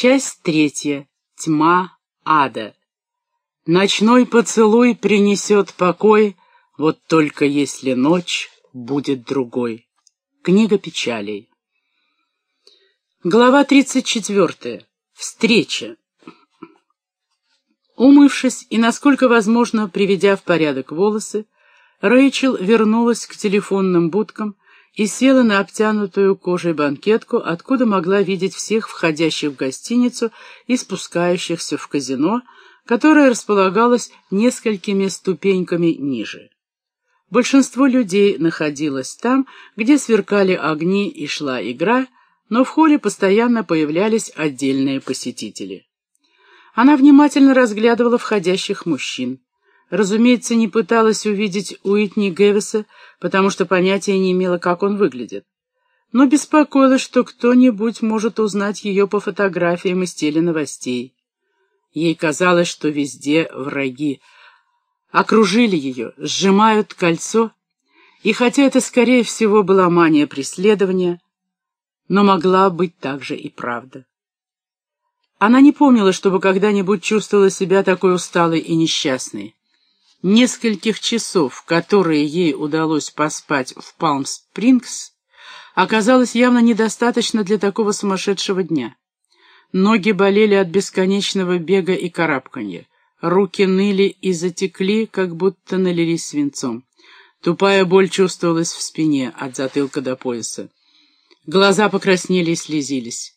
Часть третья. Тьма ада. Ночной поцелуй принесет покой, вот только если ночь будет другой. Книга печалей. Глава 34. Встреча. Умывшись и, насколько возможно, приведя в порядок волосы, Рэйчел вернулась к телефонным будкам и села на обтянутую кожей банкетку, откуда могла видеть всех входящих в гостиницу и спускающихся в казино, которое располагалось несколькими ступеньками ниже. Большинство людей находилось там, где сверкали огни и шла игра, но в холле постоянно появлялись отдельные посетители. Она внимательно разглядывала входящих мужчин. Разумеется, не пыталась увидеть Уитни Гэвиса, потому что понятия не имела, как он выглядит. Но беспокоилась, что кто-нибудь может узнать ее по фотографиям из теленовостей. Ей казалось, что везде враги. Окружили ее, сжимают кольцо, и хотя это, скорее всего, была мания преследования, но могла быть также и правда. Она не помнила, чтобы когда-нибудь чувствовала себя такой усталой и несчастной. Нескольких часов, которые ей удалось поспать в Палм-Спрингс, оказалось явно недостаточно для такого сумасшедшего дня. Ноги болели от бесконечного бега и карабканья. Руки ныли и затекли, как будто налились свинцом. Тупая боль чувствовалась в спине, от затылка до пояса. Глаза покраснели и слезились.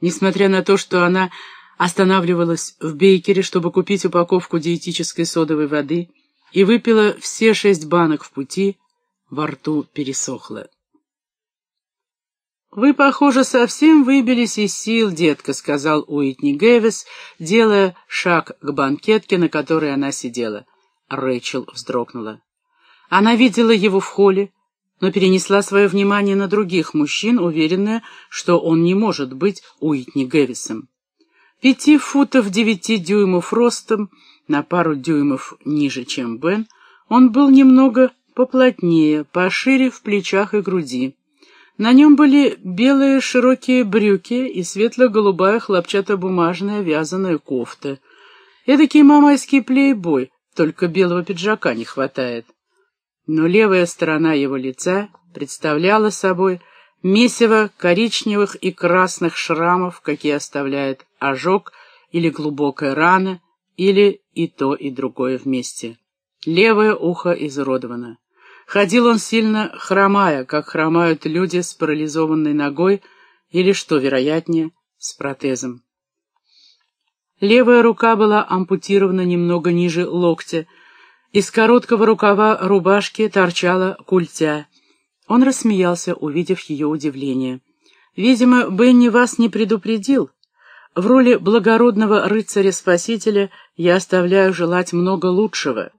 Несмотря на то, что она останавливалась в Бейкере, чтобы купить упаковку диетической содовой воды, и выпила все шесть банок в пути, во рту пересохло. «Вы, похоже, совсем выбились из сил, детка», — сказал Уитни Гэвис, делая шаг к банкетке, на которой она сидела. Рэйчел вздрогнула. Она видела его в холле, но перенесла свое внимание на других мужчин, уверенная, что он не может быть Уитни Гэвисом. Пяти футов девяти дюймов ростом, на пару дюймов ниже, чем Бен, он был немного поплотнее, пошире в плечах и груди. На нем были белые широкие брюки и светло-голубая хлопчатобумажная вязаная кофта. Эдакий мамайский плейбой, только белого пиджака не хватает. Но левая сторона его лица представляла собой месиво коричневых и красных шрамов, какие оставляет ожог или глубокая рана, или и то, и другое вместе. Левое ухо изуродовано. Ходил он сильно хромая, как хромают люди с парализованной ногой или, что вероятнее, с протезом. Левая рука была ампутирована немного ниже локтя. Из короткого рукава рубашки торчала культя. Он рассмеялся, увидев ее удивление. «Видимо, Бенни вас не предупредил. В роли благородного рыцаря-спасителя я оставляю желать много лучшего».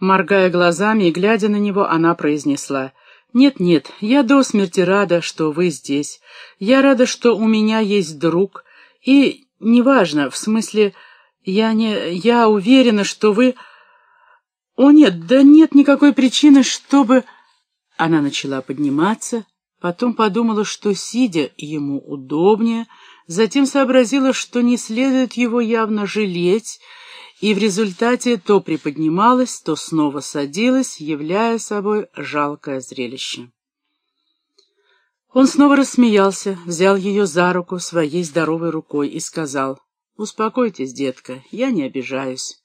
Моргая глазами и глядя на него, она произнесла, «Нет-нет, я до смерти рада, что вы здесь. Я рада, что у меня есть друг. И неважно, в смысле, я не... я уверена, что вы...» «О нет, да нет никакой причины, чтобы...» Она начала подниматься, потом подумала, что, сидя, ему удобнее, затем сообразила, что не следует его явно жалеть, и в результате то приподнималась, то снова садилась, являя собой жалкое зрелище. Он снова рассмеялся, взял ее за руку своей здоровой рукой и сказал, «Успокойтесь, детка, я не обижаюсь.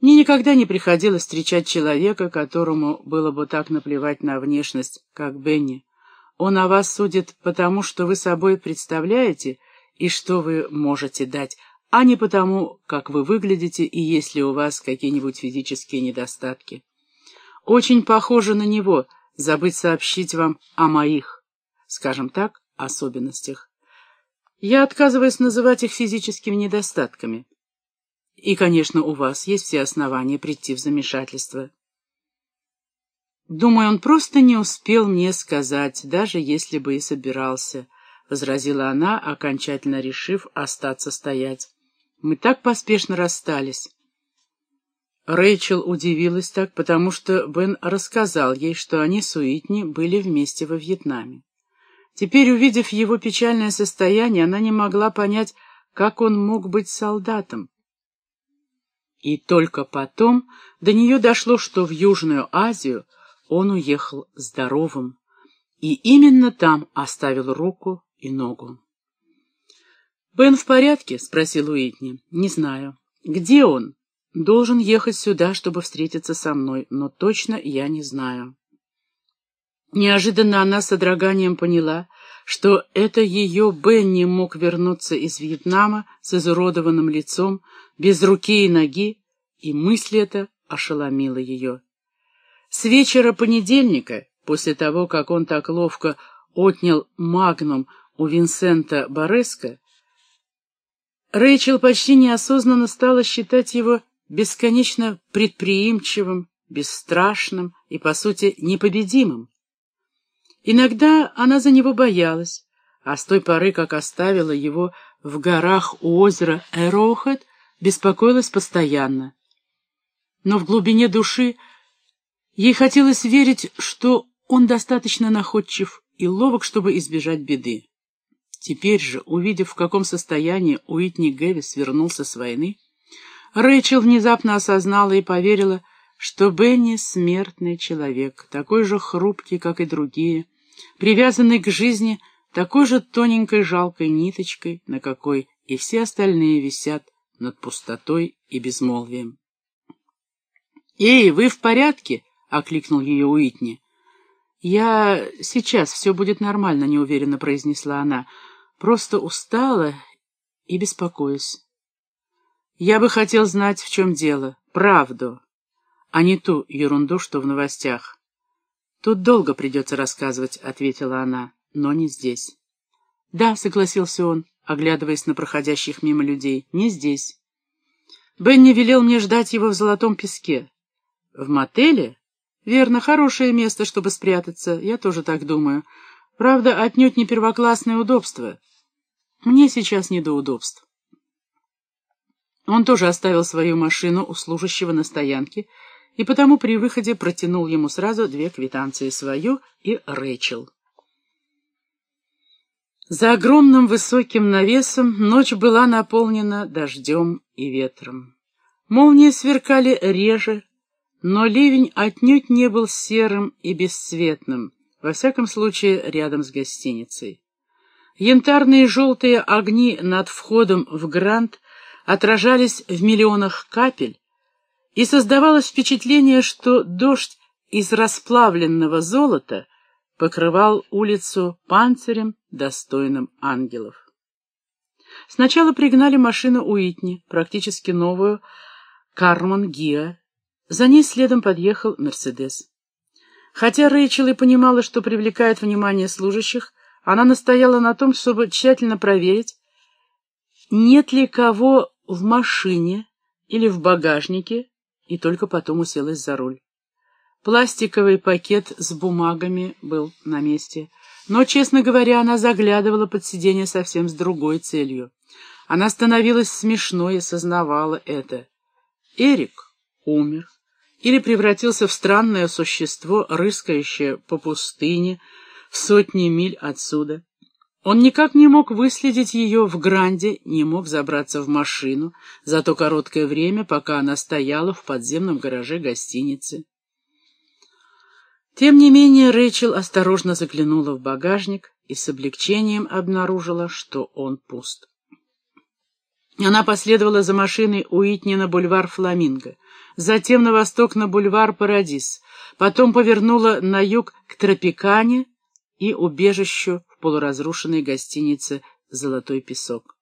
Мне никогда не приходилось встречать человека, которому было бы так наплевать на внешность, как Бенни. Он о вас судит потому, что вы собой представляете и что вы можете дать, а не потому, как вы выглядите и есть ли у вас какие-нибудь физические недостатки. Очень похоже на него забыть сообщить вам о моих, скажем так, особенностях. Я отказываюсь называть их физическими недостатками. И, конечно, у вас есть все основания прийти в замешательство. Думаю, он просто не успел мне сказать, даже если бы и собирался, — возразила она, окончательно решив остаться стоять. Мы так поспешно расстались. Рэйчел удивилась так, потому что Бен рассказал ей, что они с Уитни были вместе во Вьетнаме. Теперь, увидев его печальное состояние, она не могла понять, как он мог быть солдатом. И только потом до нее дошло, что в Южную Азию он уехал здоровым, и именно там оставил руку и ногу. «Бен в порядке?» — спросил Уитни. «Не знаю. Где он?» «Должен ехать сюда, чтобы встретиться со мной, но точно я не знаю». Неожиданно она с содроганием поняла, что это ее Бенни мог вернуться из Вьетнама с изуродованным лицом, без руки и ноги, и мысль эта ошеломила ее. С вечера понедельника, после того, как он так ловко отнял магнум у Винсента Бореско, Рэйчел почти неосознанно стала считать его бесконечно предприимчивым, бесстрашным и, по сути, непобедимым. Иногда она за него боялась, а с той поры, как оставила его в горах у озера Эрохет, беспокоилась постоянно. Но в глубине души ей хотелось верить, что он достаточно находчив и ловок, чтобы избежать беды. Теперь же, увидев, в каком состоянии Уитни Гэвис вернулся с войны, Рэйчел внезапно осознала и поверила, что Бенни — смертный человек, такой же хрупкий, как и другие, привязанный к жизни такой же тоненькой жалкой ниточкой, на какой и все остальные висят над пустотой и безмолвием. «Эй, вы в порядке?» — окликнул ее Уитни. «Я... сейчас все будет нормально», — неуверенно произнесла она. «Просто устала и беспокоюсь. Я бы хотел знать, в чем дело, правду, а не ту ерунду, что в новостях. «Тут долго придется рассказывать», — ответила она, — «но не здесь». «Да», — согласился он, оглядываясь на проходящих мимо людей, — «не здесь». Бенни велел мне ждать его в Золотом Песке. «В мотеле?» «Верно, хорошее место, чтобы спрятаться, я тоже так думаю. Правда, отнюдь не первоклассное удобство. Мне сейчас не до удобств». Он тоже оставил свою машину у служащего на стоянке, и потому при выходе протянул ему сразу две квитанции, свою и Рэйчел. За огромным высоким навесом ночь была наполнена дождем и ветром. Молнии сверкали реже, но ливень отнюдь не был серым и бесцветным, во всяком случае рядом с гостиницей. Янтарные желтые огни над входом в Грант отражались в миллионах капель, и создавалось впечатление, что дождь из расплавленного золота покрывал улицу панцирем, достойным ангелов. Сначала пригнали машину Уитни, практически новую, Карман Гиа. За ней следом подъехал Мерседес. Хотя Рэйчел и понимала, что привлекает внимание служащих, она настояла на том, чтобы тщательно проверить, нет ли кого в машине или в багажнике, и только потом уселась за руль. Пластиковый пакет с бумагами был на месте, но, честно говоря, она заглядывала под сиденье совсем с другой целью. Она становилась смешной и сознавала это. Эрик умер или превратился в странное существо, рыскающее по пустыне в сотни миль отсюда. Он никак не мог выследить ее в Гранде, не мог забраться в машину за то короткое время, пока она стояла в подземном гараже гостиницы. Тем не менее Рэйчел осторожно заглянула в багажник и с облегчением обнаружила, что он пуст. Она последовала за машиной Уитни на бульвар Фламинго, затем на восток на бульвар Парадис, потом повернула на юг к Тропикане и убежищу полуразрушенной гостинице «Золотой песок».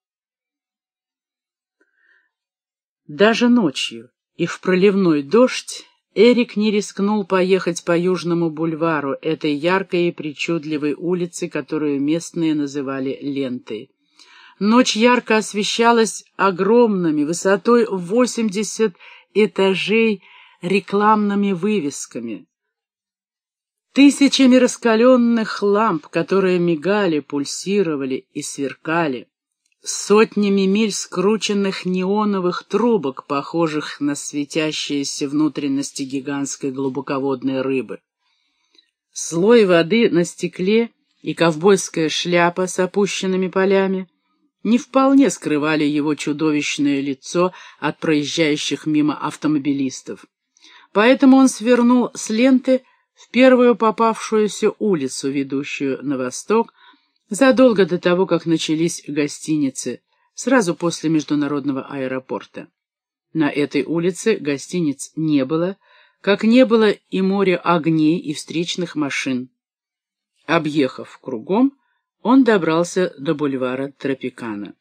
Даже ночью и в проливной дождь Эрик не рискнул поехать по Южному бульвару, этой яркой и причудливой улице, которую местные называли лентой. Ночь ярко освещалась огромными, высотой 80 этажей, рекламными вывесками. Тысячами раскаленных ламп, которые мигали, пульсировали и сверкали, сотнями миль скрученных неоновых трубок, похожих на светящиеся внутренности гигантской глубоководной рыбы. Слой воды на стекле и ковбойская шляпа с опущенными полями не вполне скрывали его чудовищное лицо от проезжающих мимо автомобилистов. Поэтому он свернул с ленты в первую попавшуюся улицу, ведущую на восток, задолго до того, как начались гостиницы, сразу после международного аэропорта. На этой улице гостиниц не было, как не было и моря огней и встречных машин. Объехав кругом, он добрался до бульвара Тропикана.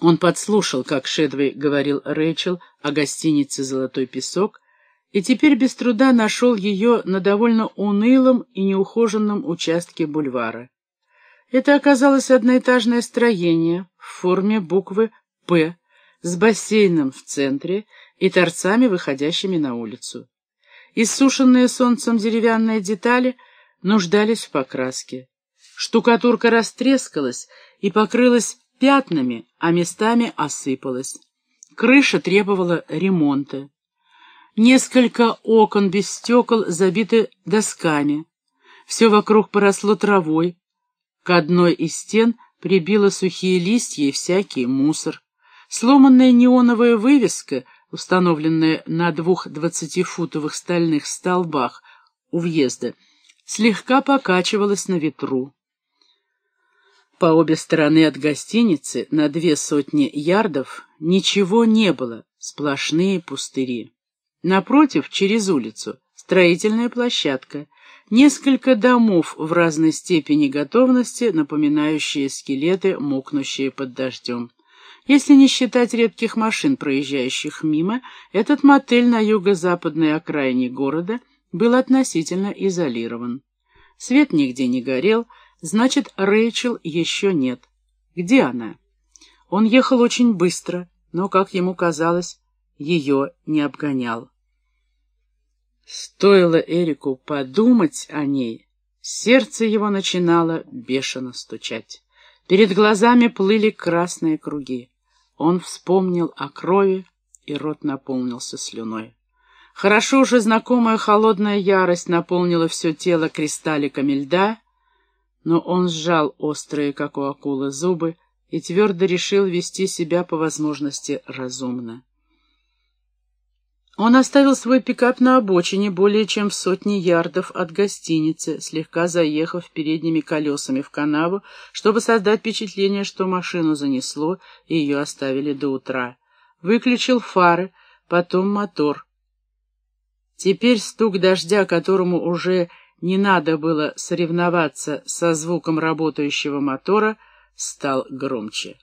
Он подслушал, как Шедвей говорил Рэйчел о гостинице «Золотой песок», и теперь без труда нашел ее на довольно унылом и неухоженном участке бульвара. Это оказалось одноэтажное строение в форме буквы «П» с бассейном в центре и торцами, выходящими на улицу. Иссушенные солнцем деревянные детали нуждались в покраске. Штукатурка растрескалась и покрылась пятнами, а местами осыпалась. Крыша требовала ремонта. Несколько окон без стекол забиты досками. Все вокруг поросло травой. К одной из стен прибило сухие листья и всякий мусор. Сломанная неоновая вывеска, установленная на двух двадцатифутовых стальных столбах у въезда, слегка покачивалась на ветру. По обе стороны от гостиницы на две сотни ярдов ничего не было, сплошные пустыри. Напротив, через улицу, строительная площадка, несколько домов в разной степени готовности, напоминающие скелеты, мокнущие под дождем. Если не считать редких машин, проезжающих мимо, этот мотель на юго-западной окраине города был относительно изолирован. Свет нигде не горел, значит, Рэйчел еще нет. Где она? Он ехал очень быстро, но, как ему казалось, ее не обгонял. Стоило Эрику подумать о ней, сердце его начинало бешено стучать. Перед глазами плыли красные круги. Он вспомнил о крови, и рот наполнился слюной. Хорошо уже знакомая холодная ярость наполнила все тело кристалликами льда, но он сжал острые, как у акулы, зубы и твердо решил вести себя по возможности разумно. Он оставил свой пикап на обочине более чем в сотни ярдов от гостиницы, слегка заехав передними колесами в канаву, чтобы создать впечатление, что машину занесло и ее оставили до утра. Выключил фары, потом мотор. Теперь стук дождя, которому уже не надо было соревноваться со звуком работающего мотора, стал громче.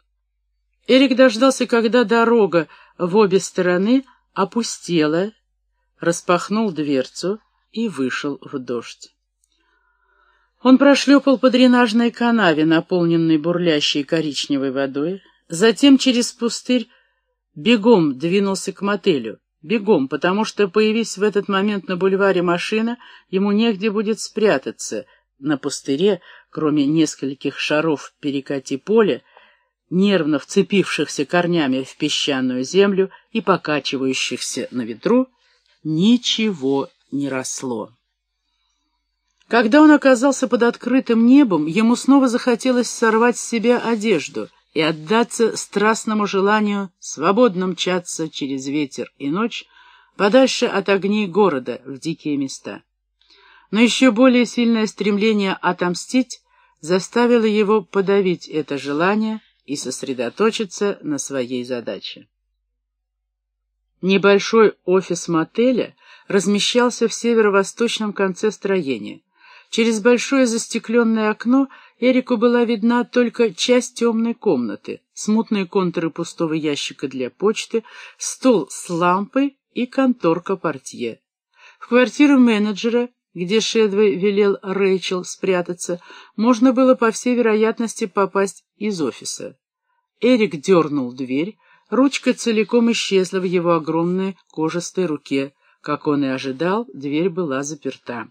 Эрик дождался, когда дорога в обе стороны — опустела, распахнул дверцу и вышел в дождь. Он прошлепал по дренажной канаве, наполненной бурлящей коричневой водой, затем через пустырь бегом двинулся к мотелю. Бегом, потому что, появись в этот момент на бульваре машина, ему негде будет спрятаться. На пустыре, кроме нескольких шаров перекати поля, нервно вцепившихся корнями в песчаную землю и покачивающихся на ветру, ничего не росло. Когда он оказался под открытым небом, ему снова захотелось сорвать с себя одежду и отдаться страстному желанию свободно мчаться через ветер и ночь подальше от огней города в дикие места. Но еще более сильное стремление отомстить заставило его подавить это желание и сосредоточиться на своей задаче. Небольшой офис мотеля размещался в северо-восточном конце строения. Через большое застекленное окно Эрику была видна только часть темной комнаты, смутные контуры пустого ящика для почты, стол с лампой и конторка портье. В квартиру менеджера где Шедвей велел Рэйчел спрятаться, можно было, по всей вероятности, попасть из офиса. Эрик дернул дверь, ручка целиком исчезла в его огромной кожистой руке. Как он и ожидал, дверь была заперта.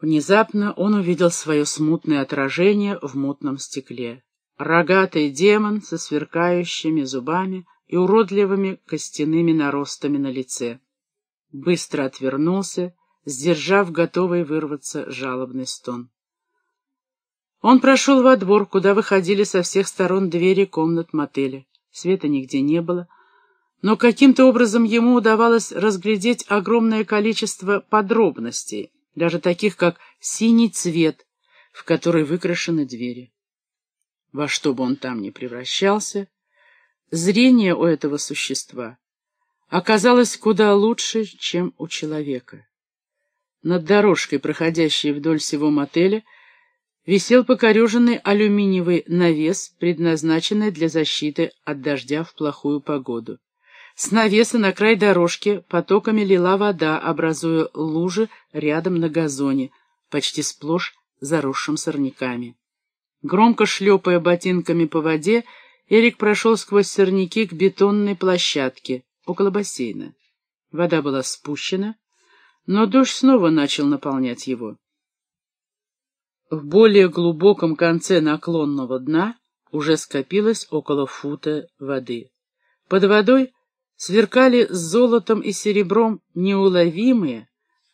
Внезапно он увидел свое смутное отражение в мутном стекле. Рогатый демон со сверкающими зубами и уродливыми костяными наростами на лице быстро отвернулся, сдержав готовый вырваться жалобный стон. Он прошел во двор, куда выходили со всех сторон двери комнат мотеля. Света нигде не было, но каким-то образом ему удавалось разглядеть огромное количество подробностей, даже таких, как синий цвет, в который выкрашены двери. Во что бы он там ни превращался, зрение у этого существа оказалось куда лучше, чем у человека. Над дорожкой, проходящей вдоль всего мотеля, висел покореженный алюминиевый навес, предназначенный для защиты от дождя в плохую погоду. С навеса на край дорожки потоками лила вода, образуя лужи рядом на газоне, почти сплошь заросшим сорняками. Громко шлепая ботинками по воде, Эрик прошел сквозь сорняки к бетонной площадке около бассейна. Вода была спущена, но дождь снова начал наполнять его. В более глубоком конце наклонного дна уже скопилось около фута воды. Под водой сверкали золотом и серебром неуловимые,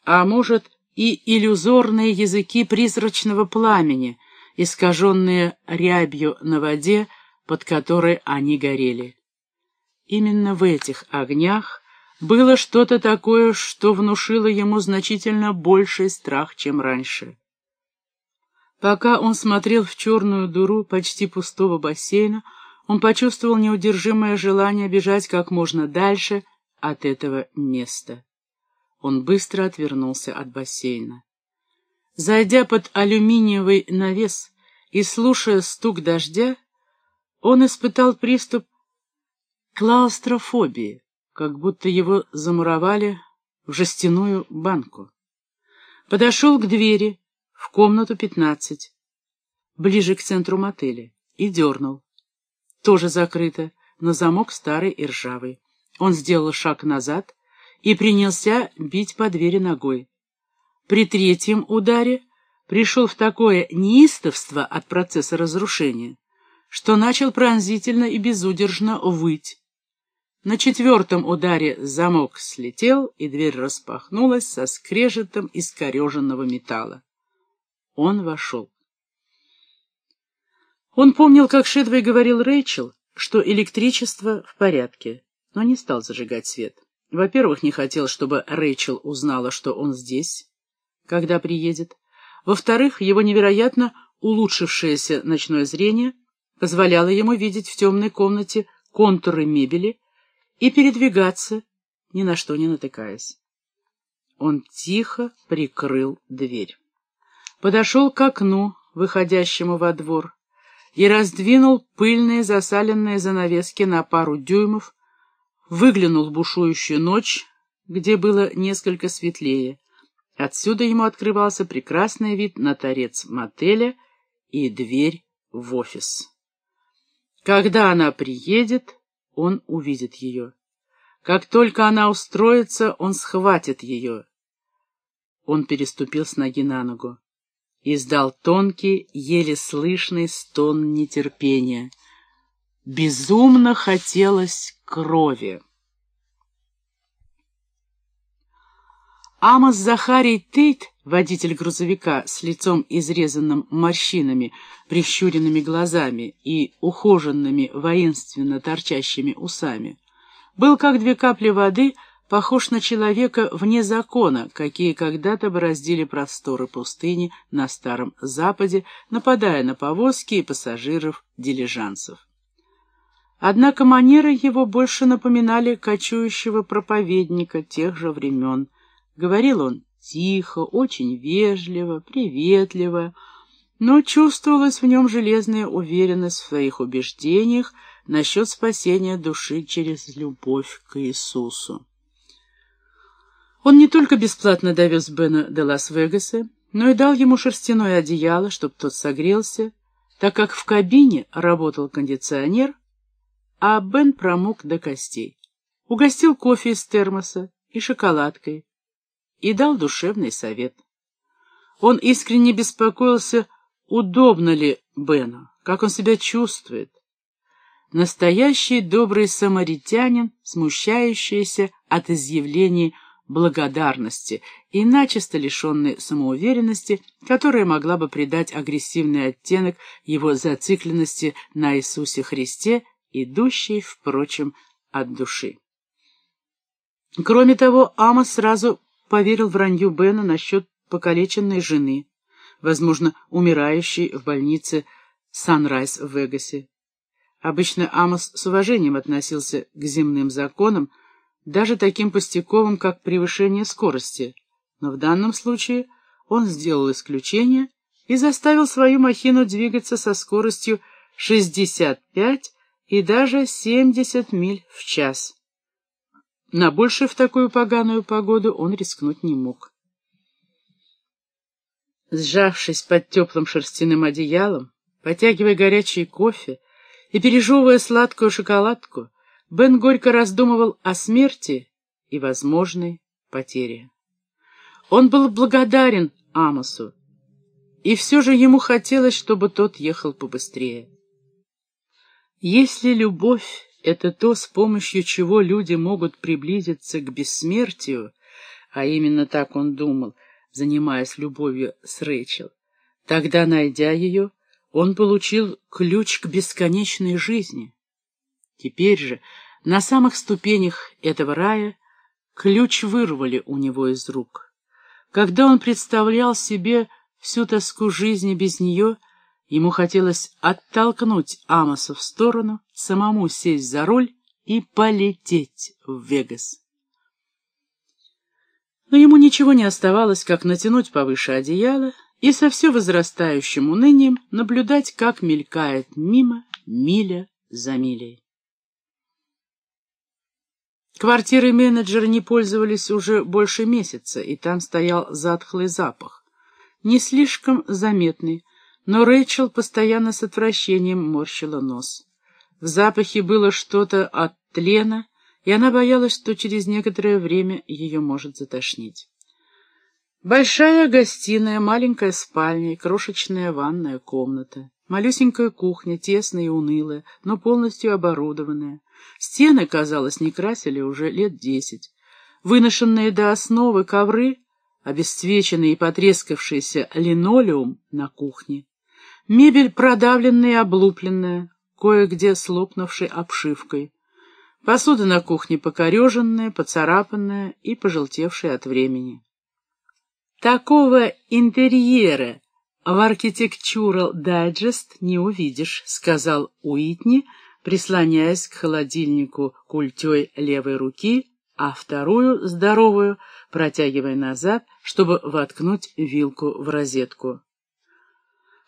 а может и иллюзорные языки призрачного пламени, искаженные рябью на воде, под которой они горели. Именно в этих огнях было что-то такое, что внушило ему значительно больший страх, чем раньше. Пока он смотрел в черную дуру почти пустого бассейна, он почувствовал неудержимое желание бежать как можно дальше от этого места. Он быстро отвернулся от бассейна. Зайдя под алюминиевый навес и слушая стук дождя, он испытал приступ клаустрофобии, как будто его замуровали в жестяную банку. Подошел к двери в комнату пятнадцать, ближе к центру мотеля, и дернул. Тоже закрыто, но замок старый и ржавый. Он сделал шаг назад и принялся бить по двери ногой. При третьем ударе пришел в такое неистовство от процесса разрушения, что начал пронзительно и безудержно выть. На четвертом ударе замок слетел, и дверь распахнулась со скрежетом искореженного металла. Он вошел. Он помнил, как Шедвей говорил Рэйчел, что электричество в порядке, но не стал зажигать свет. Во-первых, не хотел, чтобы Рэйчел узнала, что он здесь, когда приедет. Во-вторых, его невероятно улучшившееся ночное зрение позволяло ему видеть в темной комнате контуры мебели и передвигаться, ни на что не натыкаясь. Он тихо прикрыл дверь. Подошел к окну, выходящему во двор, и раздвинул пыльные засаленные занавески на пару дюймов, выглянул в бушующую ночь, где было несколько светлее. Отсюда ему открывался прекрасный вид на торец мотеля и дверь в офис. Когда она приедет, он увидит ее. Как только она устроится, он схватит ее. Он переступил с ноги на ногу. Издал тонкий, еле слышный стон нетерпения. Безумно хотелось крови. Амос Захарий Тейт, водитель грузовика с лицом изрезанным морщинами, прищуренными глазами и ухоженными воинственно торчащими усами, был, как две капли воды, похож на человека вне закона, какие когда-то бороздили просторы пустыни на Старом Западе, нападая на повозки и пассажиров дилижансов. Однако манеры его больше напоминали кочующего проповедника тех же времен. Говорил он тихо, очень вежливо, приветливо, но чувствовалась в нем железная уверенность в своих убеждениях насчет спасения души через любовь к Иисусу. Он не только бесплатно довез Бена до Лас-Вегаса, но и дал ему шерстяное одеяло, чтобы тот согрелся, так как в кабине работал кондиционер, а Бен промок до костей. Угостил кофе из термоса и шоколадкой и дал душевный совет. Он искренне беспокоился, удобно ли Бену, как он себя чувствует. Настоящий добрый самаритянин, смущающийся от изъявлений благодарности и начисто лишенный самоуверенности, которая могла бы придать агрессивный оттенок его зацикленности на Иисусе Христе, идущей, впрочем, от души. Кроме того, Амос сразу поверил вранью Бена насчет покалеченной жены, возможно, умирающей в больнице Санрайз в Вегасе. Обычно Амос с уважением относился к земным законам, даже таким пустяковым, как превышение скорости, но в данном случае он сделал исключение и заставил свою махину двигаться со скоростью 65 и даже 70 миль в час. На больше в такую поганую погоду он рискнуть не мог. Сжавшись под теплым шерстяным одеялом, потягивая горячий кофе и пережевывая сладкую шоколадку, Бен горько раздумывал о смерти и возможной потере. Он был благодарен Амосу, и все же ему хотелось, чтобы тот ехал побыстрее. Если любовь — это то, с помощью чего люди могут приблизиться к бессмертию, а именно так он думал, занимаясь любовью с Рэйчел, тогда, найдя ее, он получил ключ к бесконечной жизни. Теперь же, на самых ступенях этого рая, ключ вырвали у него из рук. Когда он представлял себе всю тоску жизни без нее, ему хотелось оттолкнуть Амоса в сторону, самому сесть за руль и полететь в Вегас. Но ему ничего не оставалось, как натянуть повыше одеяло и со все возрастающим унынием наблюдать, как мелькает мимо миля за милей. Квартиры менеджера не пользовались уже больше месяца, и там стоял затхлый запах. Не слишком заметный, но Рэйчел постоянно с отвращением морщила нос. В запахе было что-то от тлена, и она боялась, что через некоторое время ее может затошнить. Большая гостиная, маленькая спальня и крошечная ванная комната. Малюсенькая кухня, тесная и унылая, но полностью оборудованная. Стены, казалось, не красили уже лет десять. Выношенные до основы ковры, обесцвеченный и потрескавшийся линолеум на кухне. Мебель продавленная и облупленная, кое-где слопнувшей обшивкой. Посуда на кухне покореженная, поцарапанная и пожелтевшая от времени. Такого интерьера в Architectural Digest не увидишь, сказал Уитни, прислоняясь к холодильнику культей левой руки, а вторую, здоровую, протягивая назад, чтобы воткнуть вилку в розетку.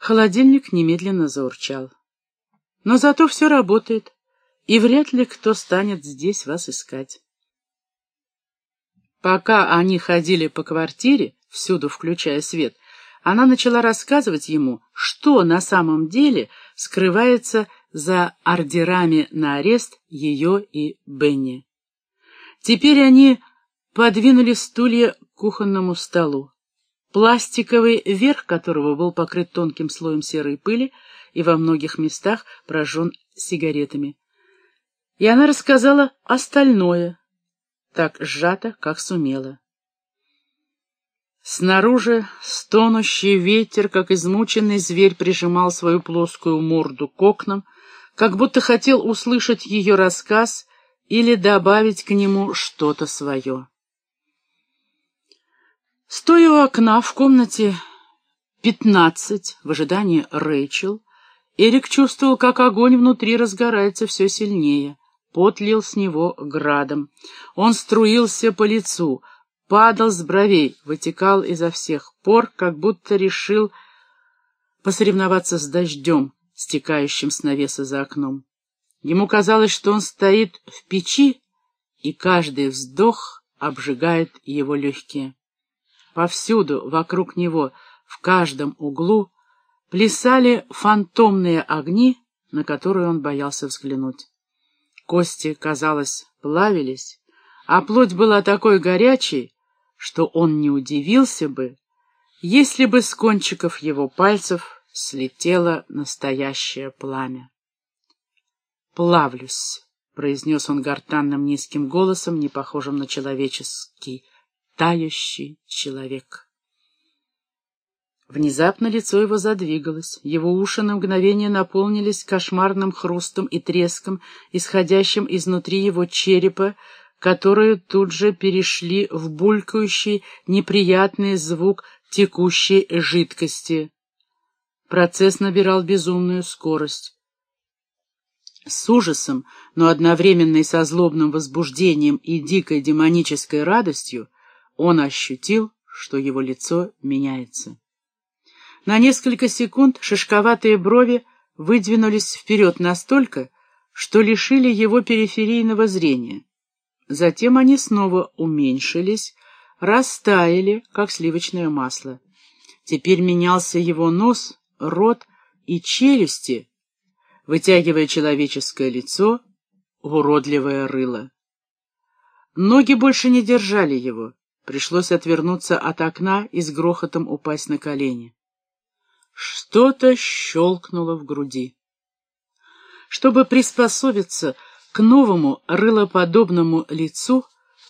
Холодильник немедленно заурчал. Но зато все работает, и вряд ли кто станет здесь вас искать. Пока они ходили по квартире, всюду включая свет, она начала рассказывать ему, что на самом деле скрывается за ордерами на арест ее и Бенни. Теперь они подвинули стулья к кухонному столу, пластиковый верх которого был покрыт тонким слоем серой пыли и во многих местах прожжен сигаретами. И она рассказала остальное, так сжато, как сумела. Снаружи стонущий ветер, как измученный зверь, прижимал свою плоскую морду к окнам, как будто хотел услышать ее рассказ или добавить к нему что-то свое. Стоя у окна в комнате пятнадцать в ожидании Рэйчел, Эрик чувствовал, как огонь внутри разгорается все сильнее. Пот лил с него градом. Он струился по лицу, падал с бровей, вытекал изо всех пор, как будто решил посоревноваться с дождем, стекающим с навеса за окном. Ему казалось, что он стоит в печи, и каждый вздох обжигает его легкие. Повсюду, вокруг него, в каждом углу, плясали фантомные огни, на которые он боялся взглянуть. Кости, казалось, плавились, а плоть была такой горячей, что он не удивился бы, если бы с кончиков его пальцев слетело настоящее пламя. «Плавлюсь», — произнес он гортанным низким голосом, не похожим на человеческий, тающий человек. Внезапно лицо его задвигалось, его уши на мгновение наполнились кошмарным хрустом и треском, исходящим изнутри его черепа, которые тут же перешли в булькающий неприятный звук текущей жидкости. Процесс набирал безумную скорость. С ужасом, но одновременно и со злобным возбуждением и дикой демонической радостью он ощутил, что его лицо меняется. На несколько секунд шишковатые брови выдвинулись вперед настолько, что лишили его периферийного зрения. Затем они снова уменьшились, растаяли, как сливочное масло. Теперь менялся его нос, рот и челюсти, вытягивая человеческое лицо уродливое рыло. Ноги больше не держали его. Пришлось отвернуться от окна и с грохотом упасть на колени. Что-то щелкнуло в груди. Чтобы приспособиться к новому рылоподобному лицу,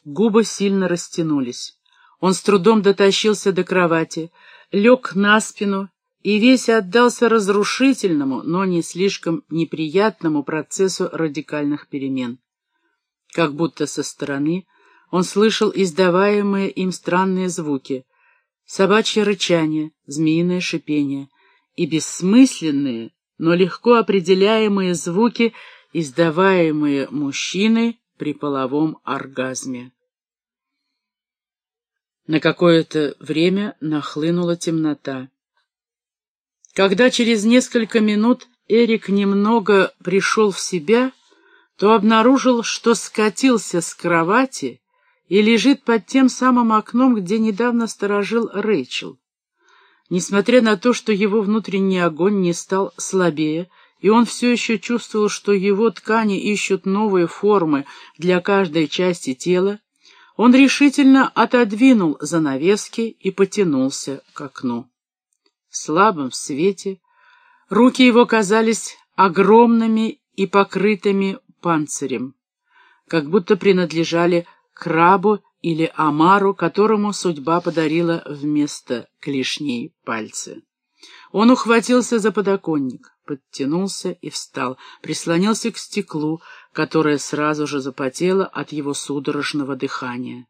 губы сильно растянулись. Он с трудом дотащился до кровати, лег на спину и весь отдался разрушительному, но не слишком неприятному процессу радикальных перемен. Как будто со стороны он слышал издаваемые им странные звуки — собачье рычание, змеиное шипение — и бессмысленные, но легко определяемые звуки, издаваемые мужчиной при половом оргазме. На какое-то время нахлынула темнота. Когда через несколько минут Эрик немного пришел в себя, то обнаружил, что скатился с кровати и лежит под тем самым окном, где недавно сторожил Рэйчел. Несмотря на то, что его внутренний огонь не стал слабее, и он все еще чувствовал, что его ткани ищут новые формы для каждой части тела, он решительно отодвинул занавески и потянулся к окну. В слабом свете руки его казались огромными и покрытыми панцирем, как будто принадлежали крабу или омару, которому судьба подарила вместо клешней пальцы. Он ухватился за подоконник, подтянулся и встал, прислонился к стеклу, которое сразу же запотело от его судорожного дыхания.